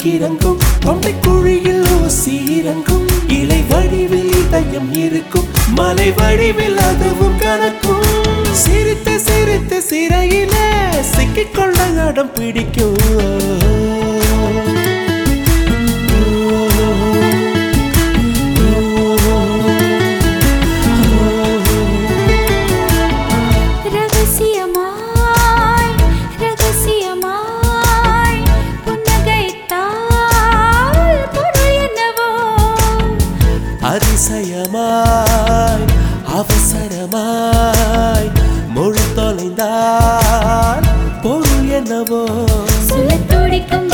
துடிக்கும் இறங்கும். தொண்டை குழியில் ஊசி இறங்கும். இலை வடிவில் இதயம் இருக்கும். மலை வடிவில் அதுவும் கணக்கும் சிரித்து சிரித்து சிறையில சிக்கிக்கொள்ள அடம் ரகசியமாய் அதிசயமாய் அவசரமாய் மொழி தொலைந்தார் பொருள் என்னவோ சுழத் துடிக்கும்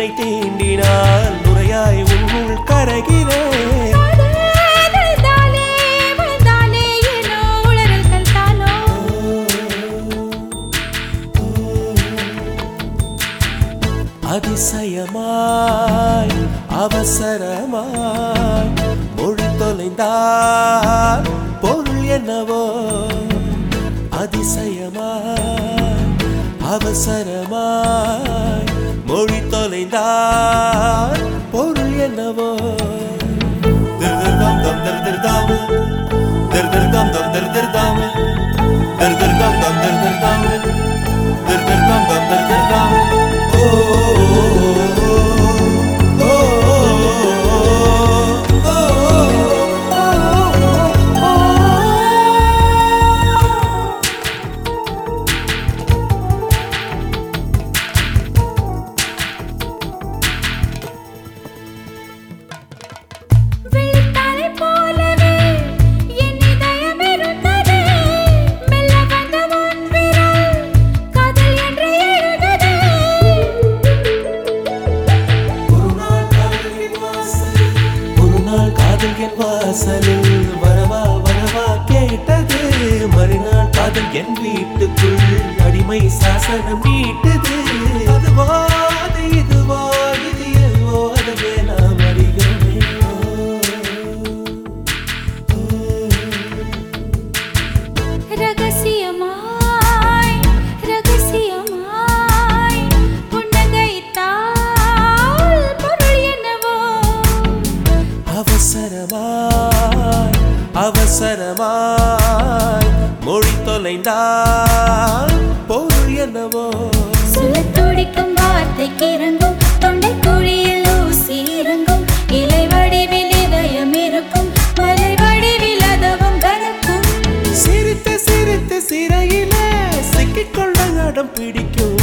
என்னை தீண்டினால் நுரையாய் உன்னுள் கரைகிறேன் அதிசயமாய் அவசரமாய் மொழி தொலைந்தால் பொருள் என்னவோ? அதிசயமாய் அவசரமாய் மொழி என் வீட்டுக்குள் அடிமை சாசனம் நீட்டது. அதுவா அது இதுவா அதுவே நாம் அறிகிறோமே. ரகசியமாய் ரகசியமாய் புன்னகைத்தால் பொருள் என்னவோ? அவசரமாய் அவசரமாய் மொழி தொலைந்தால் பொருள் என்னவோ. சுழத் துடிக்கும் வார்த்தைக்கு இறங்கும் தொண்டை குழியில் ஊசி இறங்கும் இலை வடிவில் இதயம் இருக்கும் மலை வடிவில் அதுவும் கணக்கும் சிரித்து சிரித்து சிறையில சிக்கிக்கொள்ள அடம் பிடிக்கும்.